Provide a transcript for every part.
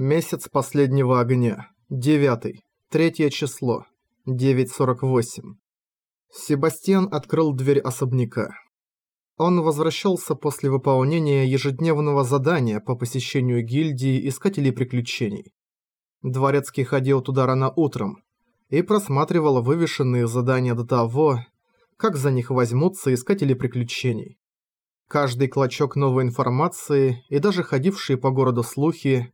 Месяц последнего огня. Девятый. Третье число. 9.48. Себастьян открыл дверь особняка. Он возвращался после выполнения ежедневного задания по посещению гильдии Искателей Приключений. Дворецкий ходил туда рано утром и просматривал вывешенные задания до того, как за них возьмутся Искатели Приключений. Каждый клочок новой информации и даже ходившие по городу слухи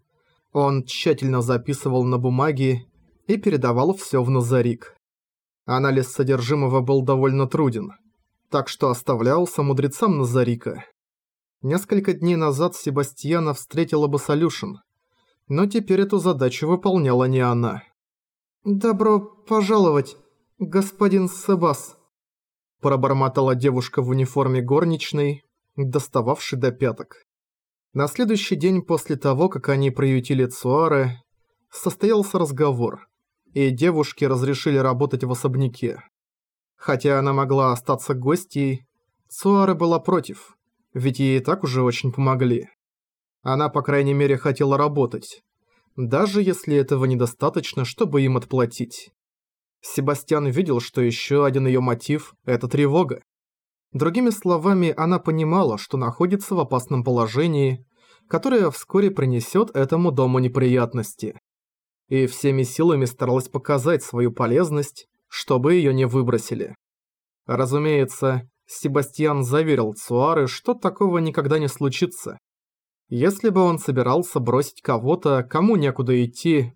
он тщательно записывал на бумаге и передавал все в Назарик. Анализ содержимого был довольно труден, так что оставлялся мудрецам Назарика. Несколько дней назад Себастьяна встретила бы Солюшен, но теперь эту задачу выполняла не она. «Добро пожаловать, господин Себас», пробормотала девушка в униформе горничной, достававший до пяток. На следующий день после того, как они приютили Цуаре, состоялся разговор, и девушке разрешили работать в особняке. Хотя она могла остаться гостьей, Цуаре была против, ведь ей так уже очень помогли. Она, по крайней мере, хотела работать, даже если этого недостаточно, чтобы им отплатить. Себастьян видел, что еще один ее мотив – это тревога. Другими словами, она понимала, что находится в опасном положении, которое вскоре принесет этому дому неприятности. И всеми силами старалась показать свою полезность, чтобы ее не выбросили. Разумеется, Себастьян заверил Цуары, что такого никогда не случится. Если бы он собирался бросить кого-то, кому некуда идти,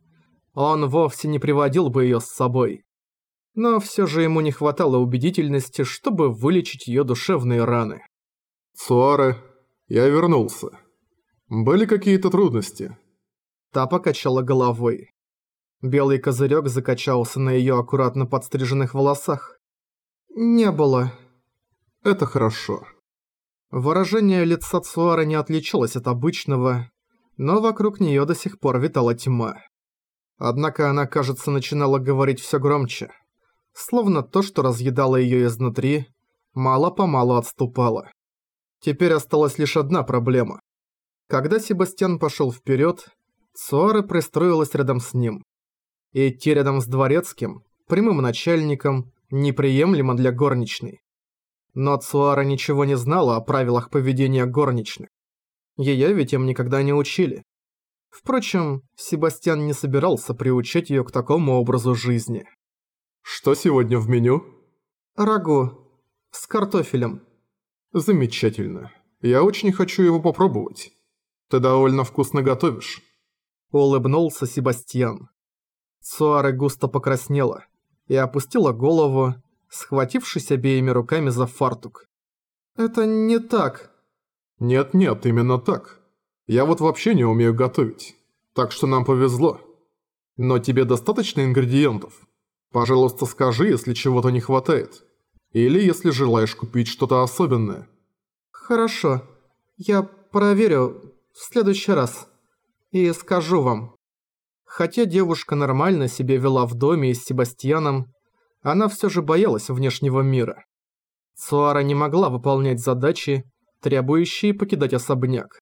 он вовсе не приводил бы ее с собой но все же ему не хватало убедительности, чтобы вылечить ее душевные раны. «Суаре, я вернулся. Были какие-то трудности?» Та покачала головой. Белый козырек закачался на ее аккуратно подстриженных волосах. «Не было». «Это хорошо». Выражение лица Цуара не отличалось от обычного, но вокруг нее до сих пор витала тьма. Однако она, кажется, начинала говорить все громче словно то, что разъедало её изнутри, мало-помалу отступало. Теперь осталась лишь одна проблема. Когда Себастьян пошёл вперёд, Цуара пристроилась рядом с ним. идти рядом с дворецким, прямым начальником, неприемлемо для горничной. Но Цуара ничего не знала о правилах поведения горничных. Её ведь им никогда не учили. Впрочем, Себастьян не собирался приучать её к такому образу жизни. Что сегодня в меню? Рагу. С картофелем. Замечательно. Я очень хочу его попробовать. Ты довольно вкусно готовишь. Улыбнулся Себастьян. Суаре густо покраснела и опустила голову, схватившись обеими руками за фартук. «Это не так». «Нет-нет, именно так. Я вот вообще не умею готовить, так что нам повезло. Но тебе достаточно ингредиентов?» Пожалуйста, скажи, если чего-то не хватает. Или если желаешь купить что-то особенное. Хорошо. Я проверю в следующий раз. И скажу вам. Хотя девушка нормально себя вела в доме с Себастьяном, она все же боялась внешнего мира. Суара не могла выполнять задачи, требующие покидать особняк.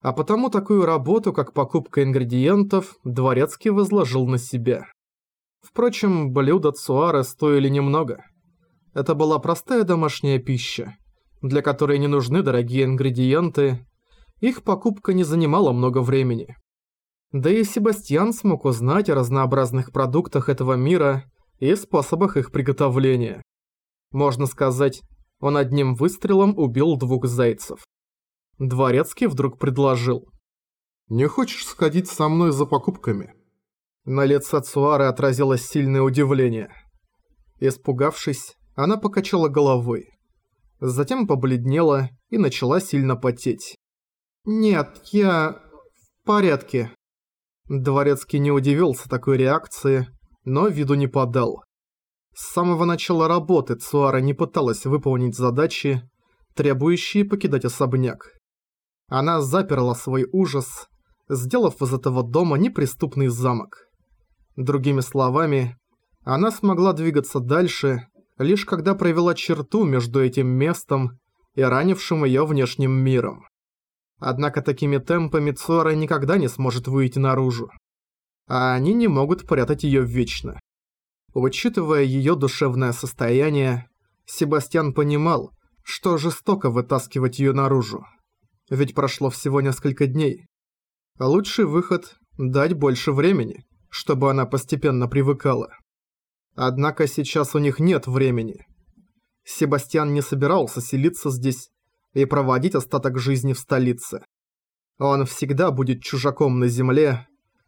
А потому такую работу, как покупка ингредиентов, Дворецкий возложил на себя. Впрочем, блюда Цуары стоили немного. Это была простая домашняя пища, для которой не нужны дорогие ингредиенты, их покупка не занимала много времени. Да и Себастьян смог узнать о разнообразных продуктах этого мира и способах их приготовления. Можно сказать, он одним выстрелом убил двух зайцев. Дворецкий вдруг предложил. «Не хочешь сходить со мной за покупками?» На лице Цуары отразилось сильное удивление. Испугавшись, она покачала головой. Затем побледнела и начала сильно потеть. «Нет, я... в порядке». Дворецкий не удивился такой реакции, но виду не подал. С самого начала работы Цуара не пыталась выполнить задачи, требующие покидать особняк. Она заперла свой ужас, сделав из этого дома неприступный замок. Другими словами, она смогла двигаться дальше, лишь когда провела черту между этим местом и ранившим ее внешним миром. Однако такими темпами Цуара никогда не сможет выйти наружу. А они не могут прятать её вечно. Учитывая её душевное состояние, Себастьян понимал, что жестоко вытаскивать её наружу. Ведь прошло всего несколько дней. Лучший выход – дать больше времени, чтобы она постепенно привыкала. Однако сейчас у них нет времени. Себастьян не собирался селиться здесь и проводить остаток жизни в столице. Он всегда будет чужаком на земле,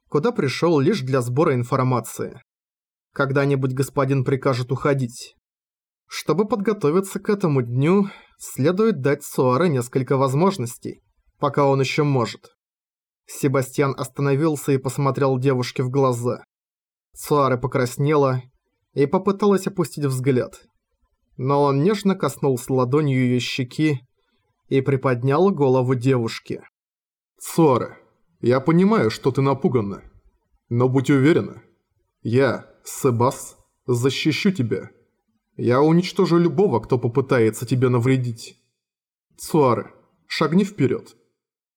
куда пришел лишь для сбора информации. Когда-нибудь господин прикажет уходить. Чтобы подготовиться к этому дню, следует дать Суаре несколько возможностей, пока он еще может. Себастьян остановился и посмотрел девушке в глаза. Суаре покраснела и попыталась опустить взгляд. Но он нежно коснулся ладонью ее щеки и приподнял голову девушки. «Суаре, я понимаю, что ты напугана. Но будь уверена, я, Себас, защищу тебя. Я уничтожу любого, кто попытается тебе навредить. Суаре, шагни вперед.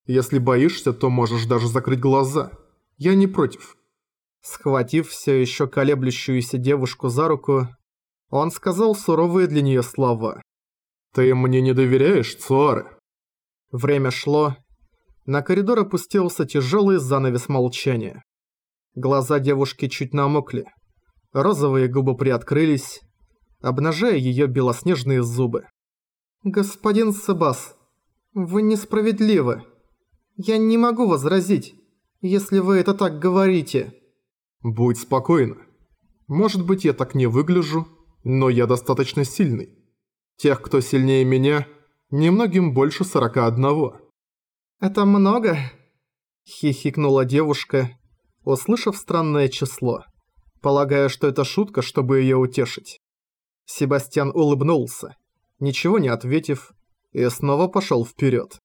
Если боишься, то можешь даже закрыть глаза. Я не против». Схватив все еще колеблющуюся девушку за руку, он сказал суровые для нее слова. «Ты мне не доверяешь, Цуаре?» Время шло. На коридор опустился тяжелый занавес молчания. Глаза девушки чуть намокли. Розовые губы приоткрылись, обнажая ее белоснежные зубы. «Господин Себас, вы несправедливы. Я не могу возразить, если вы это так говорите». «Будь спокойна. Может быть, я так не выгляжу, но я достаточно сильный. Тех, кто сильнее меня, немногим больше сорока одного». «Это много?» – хихикнула девушка, услышав странное число, полагая, что это шутка, чтобы её утешить. Себастьян улыбнулся, ничего не ответив, и снова пошёл вперёд.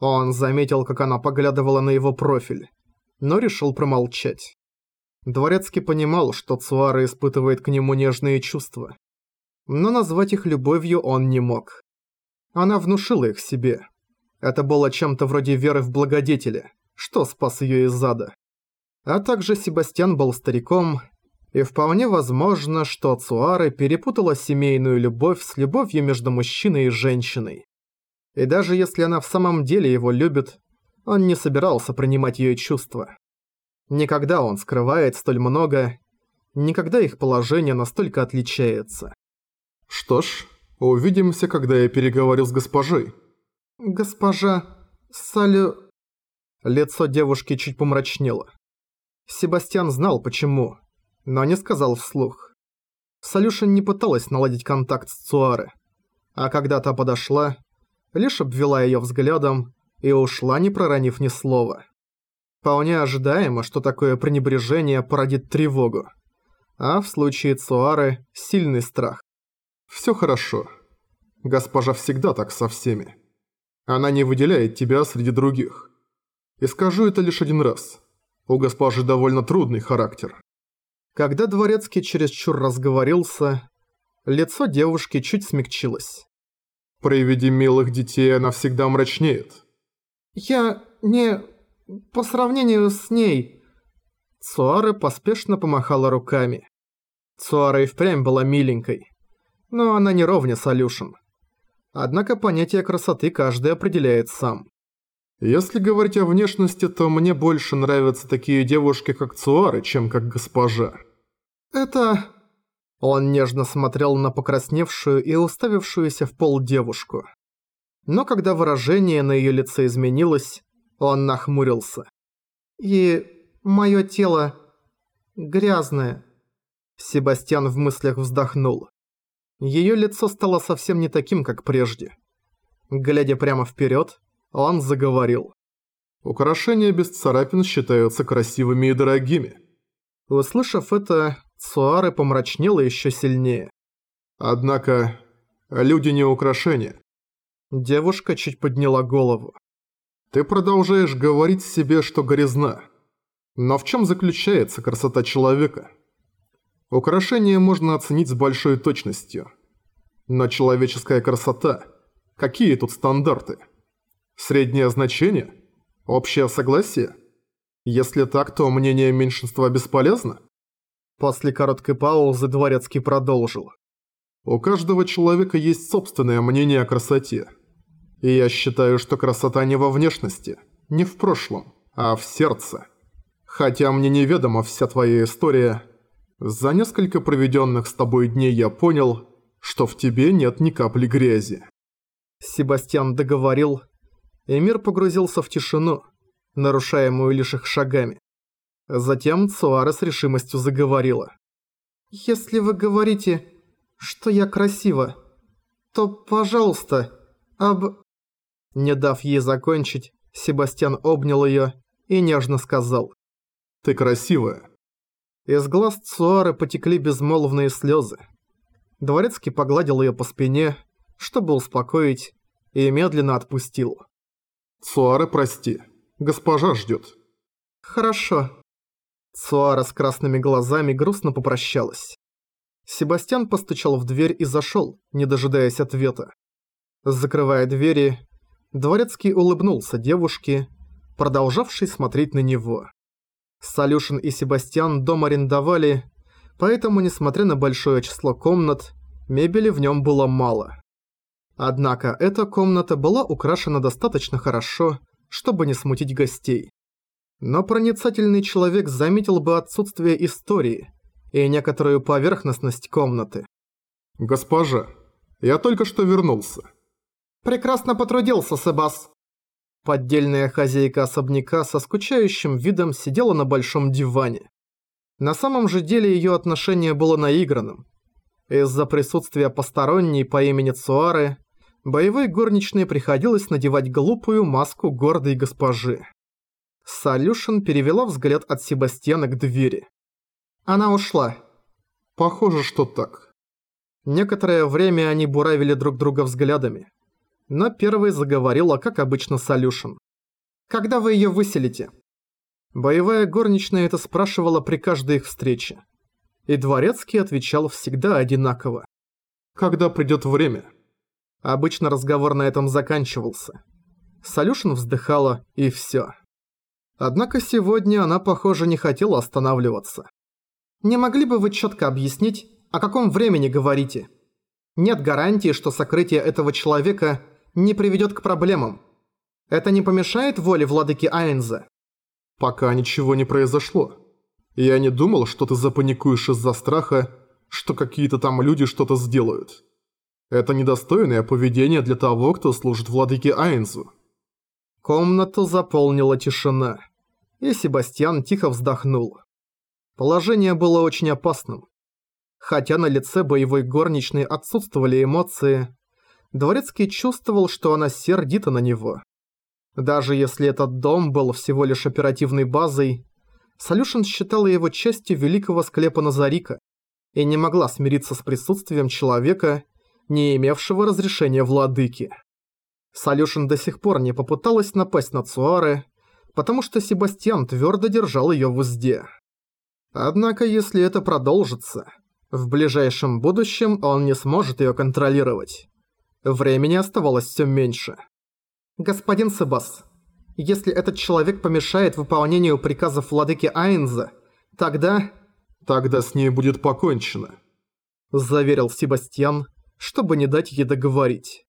Он заметил, как она поглядывала на его профиль, но решил промолчать. Дворецкий понимал, что Цуара испытывает к нему нежные чувства. Но назвать их любовью он не мог. Она внушила их себе. Это было чем-то вроде веры в благодетеля, что спас ее из ада. А также Себастьян был стариком, и вполне возможно, что Цуара перепутала семейную любовь с любовью между мужчиной и женщиной. И даже если она в самом деле его любит, он не собирался принимать ее чувства. Никогда он скрывает столь много, никогда их положение настолько отличается. Что ж, увидимся, когда я переговорю с госпожой. Госпожа Салю... Лицо девушки чуть помрачнело. Себастьян знал почему, но не сказал вслух. Салюша не пыталась наладить контакт с Цуаре, а когда та подошла, лишь обвела ее взглядом и ушла, не проронив ни слова. Вполне ожидаемо, что такое пренебрежение породит тревогу. А в случае Цуары – сильный страх. «Всё хорошо. Госпожа всегда так со всеми. Она не выделяет тебя среди других. И скажу это лишь один раз. У госпожи довольно трудный характер». Когда Дворецкий чересчур разговорился, лицо девушки чуть смягчилось. «При виде милых детей она всегда мрачнеет». «Я не...» по сравнению с ней...» Цуара поспешно помахала руками. Цуара и впрямь была миленькой. Но она не ровня Солюшен. Однако понятие красоты каждый определяет сам. Если говорить о внешности, то мне больше нравятся такие девушки, как Цуары, чем как госпожа. Это... Он нежно смотрел на покрасневшую и уставившуюся в пол девушку. Но когда выражение на ее лице изменилось, он нахмурился. «И мое тело грязное». Себастьян в мыслях вздохнул. Ее лицо стало совсем не таким, как прежде. Глядя прямо вперед, он заговорил. «Украшения без царапин считаются красивыми и дорогими». Услышав это, Цуаре помрачнела еще сильнее. «Однако, люди не украшения». Девушка чуть подняла голову. Ты продолжаешь говорить себе, что горизна. Но в чем заключается красота человека? Украшение можно оценить с большой точностью. Но человеческая красота... Какие тут стандарты? Среднее значение? Общее согласие? Если так, то мнение меньшинства бесполезно? После короткой паузы Дворецкий продолжил. У каждого человека есть собственное мнение о красоте. И я считаю, что красота не во внешности, не в прошлом, а в сердце. Хотя мне неведома вся твоя история, за несколько проведенных с тобой дней я понял, что в тебе нет ни капли грязи. Себастьян договорил, и мир погрузился в тишину, нарушаемую лишь их шагами. Затем Цуара с решимостью заговорила. «Если вы говорите, что я красива, то, пожалуйста, об...» Не дав ей закончить, Себастьян обнял её и нежно сказал. «Ты красивая». Из глаз Цуары потекли безмолвные слёзы. Дворецкий погладил её по спине, чтобы успокоить, и медленно отпустил. «Цуара, прости. Госпожа ждёт». «Хорошо». Цуара с красными глазами грустно попрощалась. Себастьян постучал в дверь и зашёл, не дожидаясь ответа. Закрывая двери, Дворецкий улыбнулся девушке, продолжавшей смотреть на него. Солюшин и Себастьян дом арендовали, поэтому, несмотря на большое число комнат, мебели в нем было мало. Однако эта комната была украшена достаточно хорошо, чтобы не смутить гостей. Но проницательный человек заметил бы отсутствие истории и некоторую поверхностность комнаты. «Госпожа, я только что вернулся». «Прекрасно потрудился, Себас». Поддельная хозяйка особняка со скучающим видом сидела на большом диване. На самом же деле ее отношение было наигранным. Из-за присутствия посторонней по имени Цуары боевой горничной приходилось надевать глупую маску гордой госпожи. Солюшен перевела взгляд от Себастьяна к двери. Она ушла. Похоже, что так. Некоторое время они буравили друг друга взглядами. Но первой заговорила, как обычно, Солюшен. «Когда вы её выселите?» Боевая горничная это спрашивала при каждой их встрече. И Дворецкий отвечал всегда одинаково. «Когда придёт время?» Обычно разговор на этом заканчивался. Солюшин вздыхала, и всё. Однако сегодня она, похоже, не хотела останавливаться. «Не могли бы вы чётко объяснить, о каком времени говорите? Нет гарантии, что сокрытие этого человека не приведёт к проблемам. Это не помешает воле владыки Айнза?» «Пока ничего не произошло. Я не думал, что ты запаникуешь из-за страха, что какие-то там люди что-то сделают». Это недостойное поведение для того, кто служит владыке Айнзу. Комнату заполнила тишина, и Себастьян тихо вздохнул. Положение было очень опасным. Хотя на лице боевой горничной отсутствовали эмоции, Дворецкий чувствовал, что она сердита на него. Даже если этот дом был всего лишь оперативной базой, Солюшен считала его частью великого склепа Назарика и не могла смириться с присутствием человека, не имевшего разрешения владыки. Солюшин до сих пор не попыталась напасть на Цуары, потому что Себастьян твердо держал ее в узде. Однако, если это продолжится, в ближайшем будущем он не сможет ее контролировать. Времени оставалось все меньше. «Господин Себас, если этот человек помешает выполнению приказов владыки Айнза, тогда...» «Тогда с ней будет покончено», – заверил Себастьян, чтобы не дать ей договорить.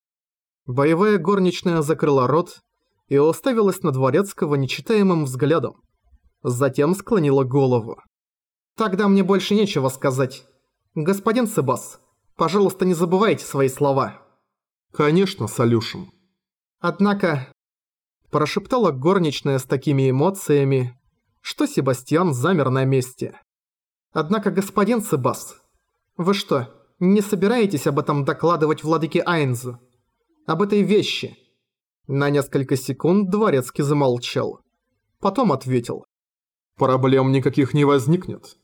Боевая горничная закрыла рот и уставилась на Дворецкого нечитаемым взглядом. Затем склонила голову. «Тогда мне больше нечего сказать. Господин Себас, пожалуйста, не забывайте свои слова». «Конечно, Солюшин». Однако... Прошептала горничная с такими эмоциями, что Себастьян замер на месте. «Однако, господин Себас, вы что, не собираетесь об этом докладывать владыке Айнзу? Об этой вещи?» На несколько секунд Дворецкий замолчал. Потом ответил. «Проблем никаких не возникнет.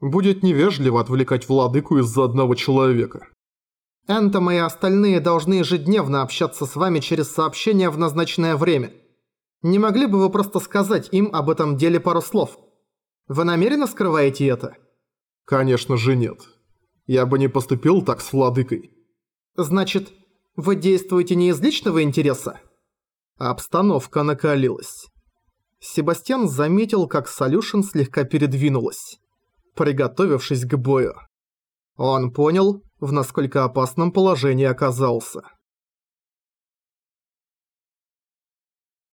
Будет невежливо отвлекать владыку из-за одного человека». Энтом и остальные должны ежедневно общаться с вами через сообщения в назначенное время. Не могли бы вы просто сказать им об этом деле пару слов? Вы намеренно скрываете это? Конечно же нет. Я бы не поступил так с владыкой. Значит, вы действуете не из личного интереса? Обстановка накалилась. Себастьян заметил, как Солюшен слегка передвинулась, приготовившись к бою. Он понял, в насколько опасном положении оказался.